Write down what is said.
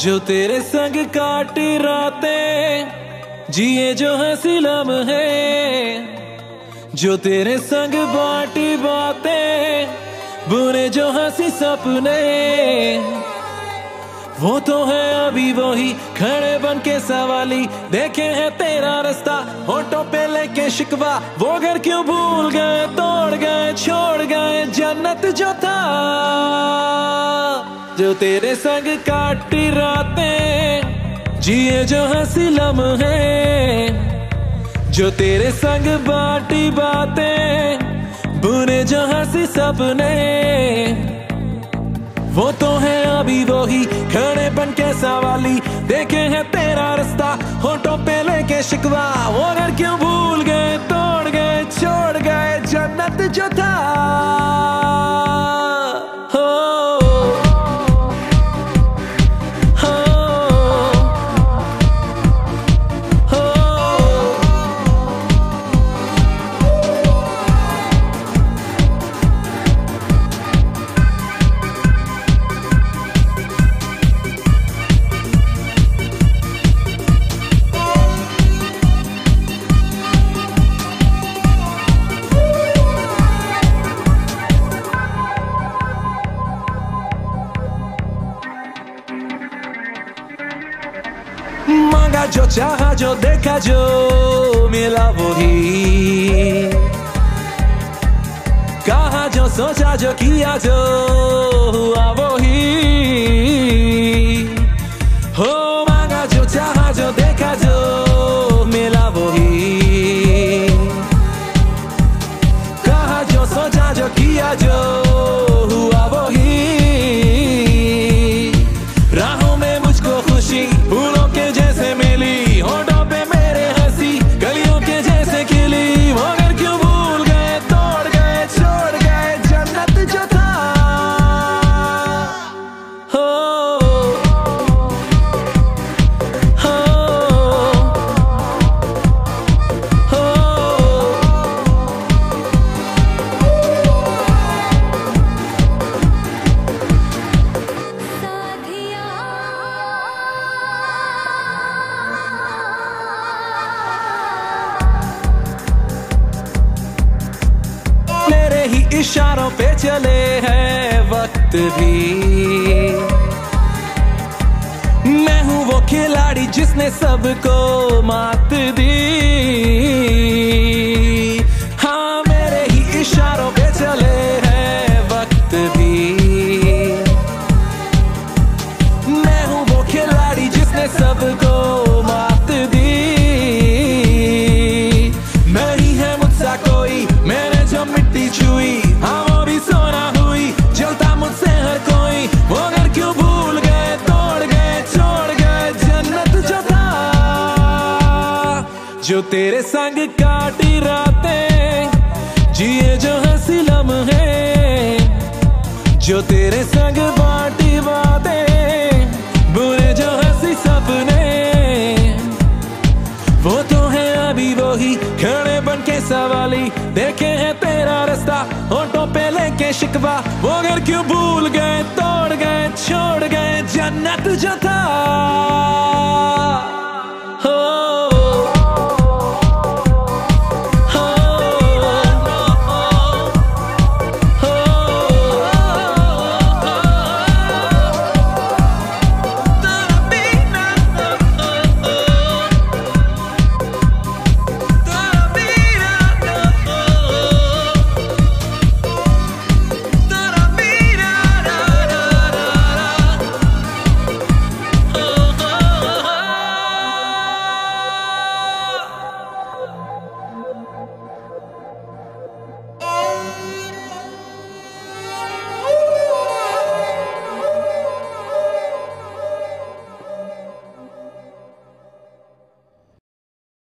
जो तेरे संग काटी रातें, जिए जो हँसी लम्हे जो तेरे संग बाटी बातें बुरे जो हँसी सपने। वो तो है अभी वही खड़े बन के सवाली। देखे है तेरा रास्ता होटो पे लेके शिकवा। वो घर क्यों भूल गए, तोड़ गए, छोड़ गए, जन्नत जो था। जो तेरे संग काटी रातें, जिए जो हँसी लम्हे, जो तेरे संग बाटी बातें बुरे जो हँसी सपने। वो तो है अभी वो ही खड़े बन के सवाली, देखे हैं तेरा रास्ता होटो पे लेके शिकवा। वो घर क्यों भूल गए, तोड़ गए, छोड़ गए, जन्नत जो था। मांगा जो, चाहा जो, देखा जो, मिला वही। कहा जो, सोचा जो, किया जो, हुआ वही। हो, मांगा जो, चाहा जो, देखा जो, मिला वही। कहा जो, सोचा जो, किया जो इशारों पे चले हैं वक्त भी। मैं हूँ वो खिलाड़ी जिसने सबको मात दी। जो तेरे संग काटी रातें, जिए जो हँसी लम्हे, जो तेरे संग बाटी बातें, बुरे जो हँसी सपने। वो तो है अभी वो ही खड़े बन के सवाली, देखे हैं तेरा रास्ता होटो पे लेके शिकवा। वो घर क्यों भूल गए, तोड़ गए, छोड़ गए, जन्नत जो था।